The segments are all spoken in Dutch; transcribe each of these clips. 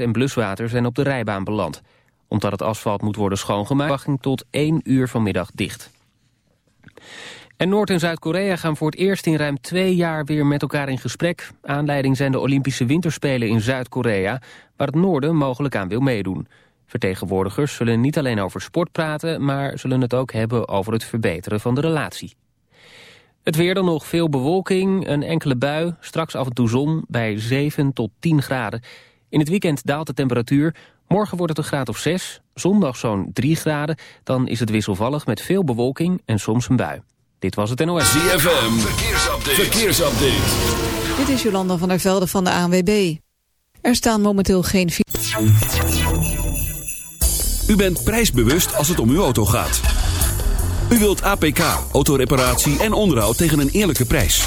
en bluswater zijn op de rijbaan beland. Omdat het asfalt moet worden schoongemaakt, ging tot 1 uur vanmiddag dicht. En Noord- en Zuid-Korea gaan voor het eerst in ruim twee jaar weer met elkaar in gesprek. Aanleiding zijn de Olympische Winterspelen in Zuid-Korea, waar het Noorden mogelijk aan wil meedoen. Vertegenwoordigers zullen niet alleen over sport praten, maar zullen het ook hebben over het verbeteren van de relatie. Het weer dan nog veel bewolking, een enkele bui, straks af en toe zon bij 7 tot 10 graden. In het weekend daalt de temperatuur, morgen wordt het een graad of 6, zondag zo'n 3 graden. Dan is het wisselvallig met veel bewolking en soms een bui. Dit was het NOS. ZFM, verkeersupdate. verkeersupdate. Dit is Jolanda van der Velde van de ANWB. Er staan momenteel geen... U bent prijsbewust als het om uw auto gaat. U wilt APK, autoreparatie en onderhoud tegen een eerlijke prijs.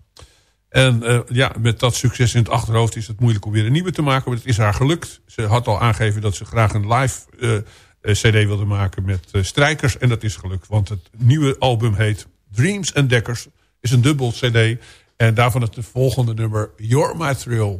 En eh, ja, met dat succes in het achterhoofd is het moeilijk om weer een nieuwe te maken. Maar het is haar gelukt. Ze had al aangegeven dat ze graag een live eh, cd wilde maken met eh, strijkers. En dat is gelukt. Want het nieuwe album heet Dreams and Deckers. Is een dubbel cd. En daarvan het volgende nummer You're My Thrill.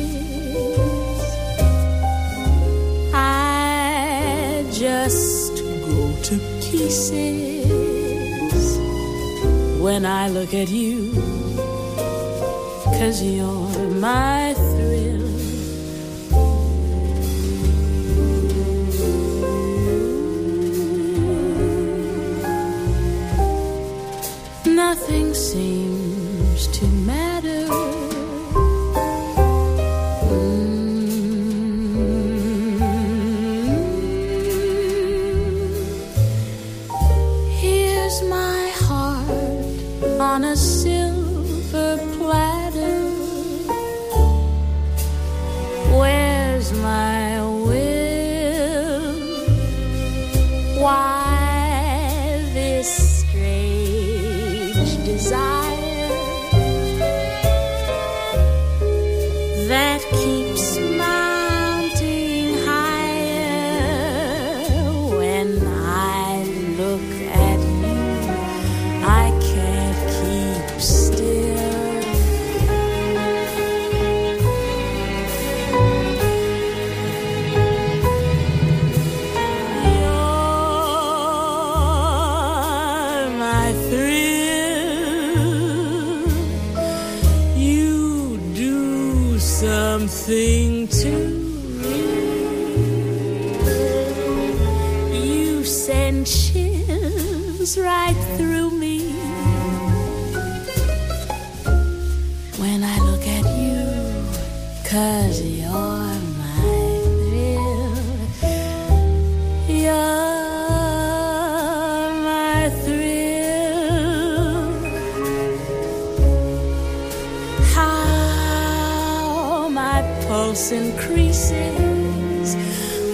Pieces when I look at you. Cause you're my thrill. Nothing seems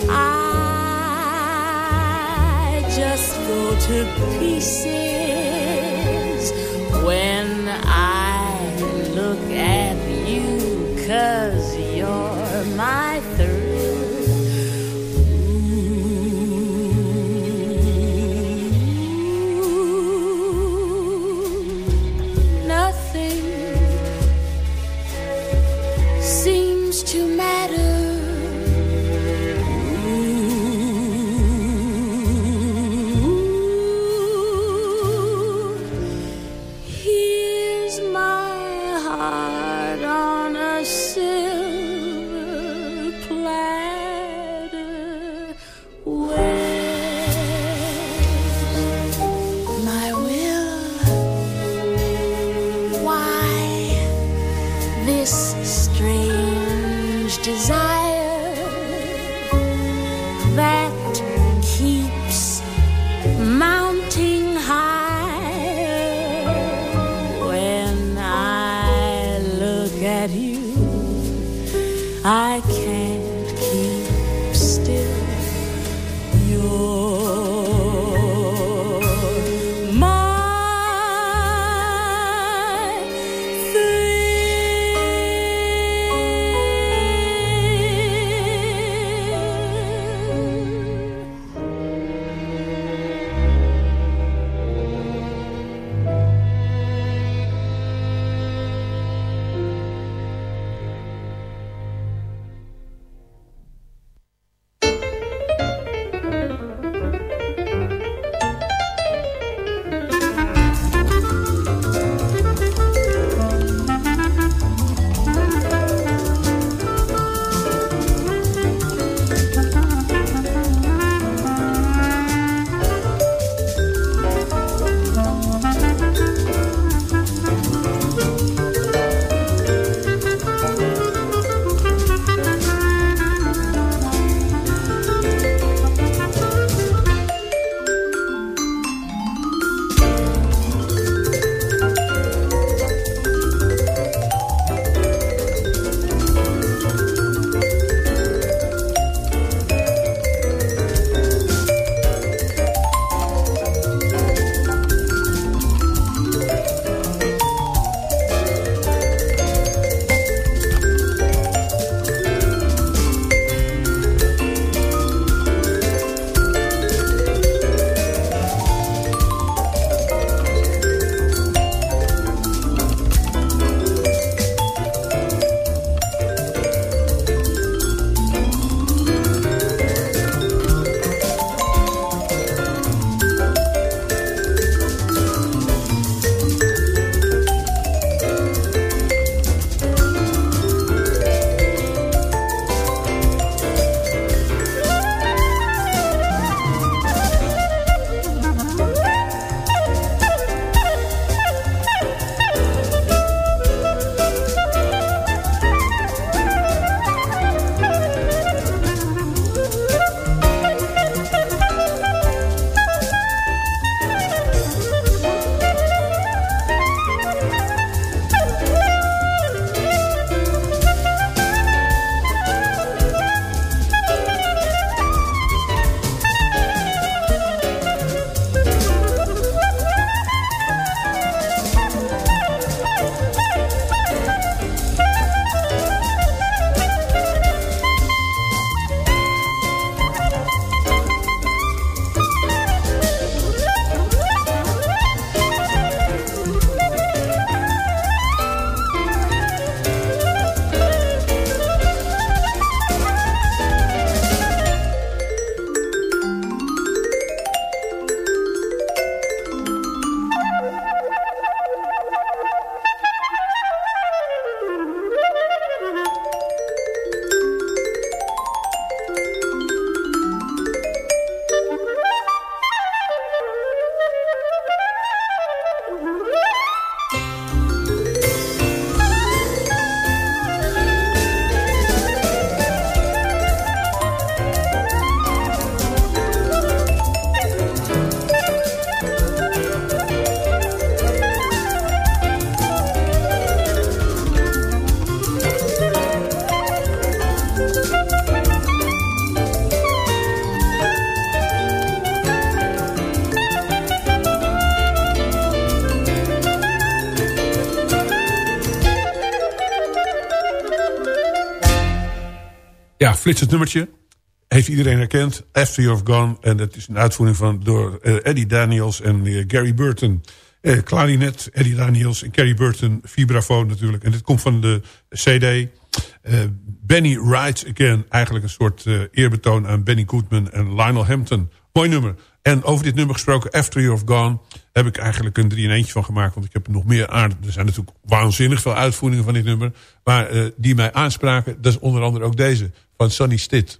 I just go to pieces flitsend nummertje. Heeft iedereen herkend. After You've Gone. En dat is een uitvoering van door eh, Eddie Daniels en Gary Burton. Eh, klarinet, Eddie Daniels en Gary Burton. Vibrafoon natuurlijk. En dit komt van de CD. Eh, Benny Rides Again. Eigenlijk een soort eh, eerbetoon aan Benny Goodman en Lionel Hampton. Mooi nummer. En over dit nummer gesproken, After You've Gone... heb ik eigenlijk een drie in eentje van gemaakt. Want ik heb nog meer aard. Er zijn natuurlijk waanzinnig veel uitvoeringen van dit nummer. Maar die mij aanspraken, dat is onder andere ook deze. Van Sonny Stitt.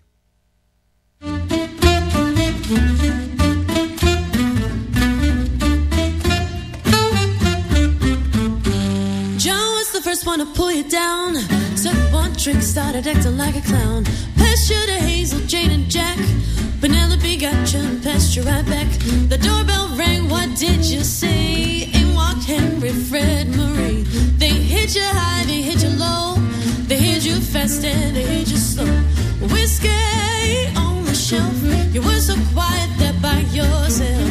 First one to pull you down. Took one trick, started acting like a clown. Passed you to Hazel, Jane, and Jack. Penelope got you and passed you right back. The doorbell rang, what did you say? In walked Henry, Fred, Marie. They hit you high, they hit you low. They hit you fast and they hit you myself.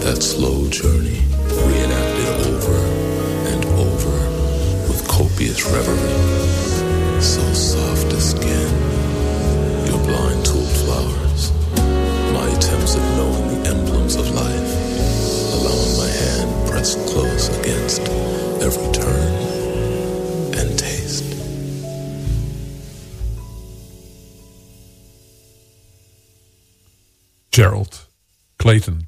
That slow journey reenacted over and over with copious reverie. So soft a skin, your blind tooled flowers. My attempts at knowing the emblems of life, allowing my hand pressed close against every turn and taste. Gerald Clayton.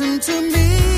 Listen to me.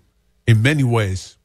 In many ways.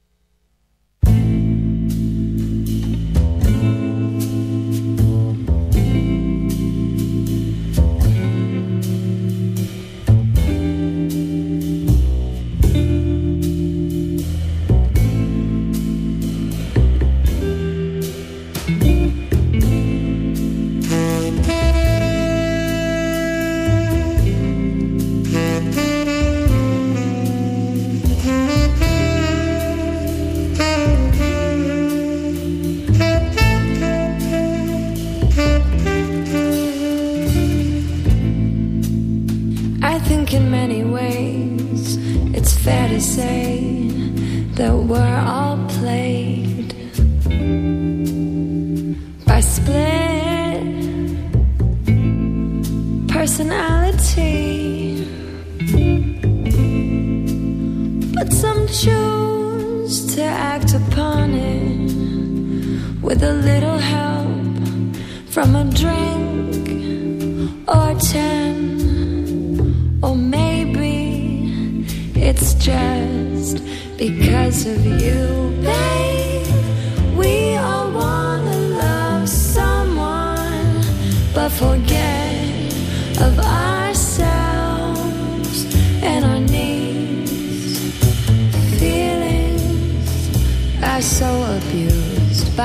Abused by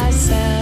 ourselves.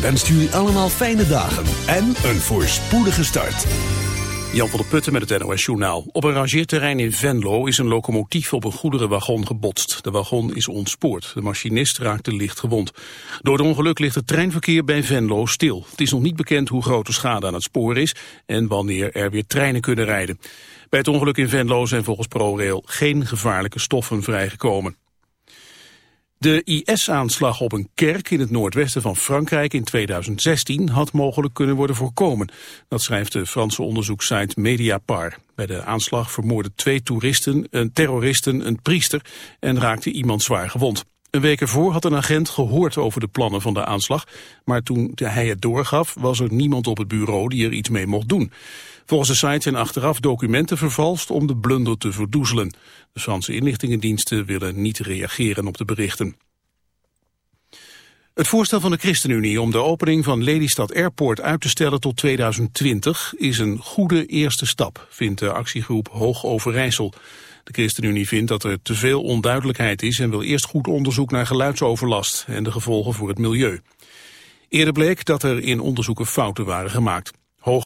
Wenst jullie allemaal fijne dagen en een voorspoedige start. Jan van der Putten met het NOS Journaal. Op een rangeerterrein in Venlo is een locomotief op een goederenwagon gebotst. De wagon is ontspoord. De machinist raakte licht gewond. Door het ongeluk ligt het treinverkeer bij Venlo stil. Het is nog niet bekend hoe groot de schade aan het spoor is en wanneer er weer treinen kunnen rijden. Bij het ongeluk in Venlo zijn volgens ProRail geen gevaarlijke stoffen vrijgekomen. De IS-aanslag op een kerk in het noordwesten van Frankrijk in 2016 had mogelijk kunnen worden voorkomen. Dat schrijft de Franse onderzoekssite Mediapar. Bij de aanslag vermoorden twee toeristen, een terroristen, een priester en raakte iemand zwaar gewond. Een week ervoor had een agent gehoord over de plannen van de aanslag, maar toen hij het doorgaf was er niemand op het bureau die er iets mee mocht doen. Volgens de site zijn achteraf documenten vervalst om de blunder te verdoezelen. De Franse inlichtingendiensten willen niet reageren op de berichten. Het voorstel van de ChristenUnie om de opening van Lelystad Airport uit te stellen tot 2020 is een goede eerste stap, vindt de actiegroep Hoog Overijssel. De ChristenUnie vindt dat er te veel onduidelijkheid is en wil eerst goed onderzoek naar geluidsoverlast en de gevolgen voor het milieu. Eerder bleek dat er in onderzoeken fouten waren gemaakt.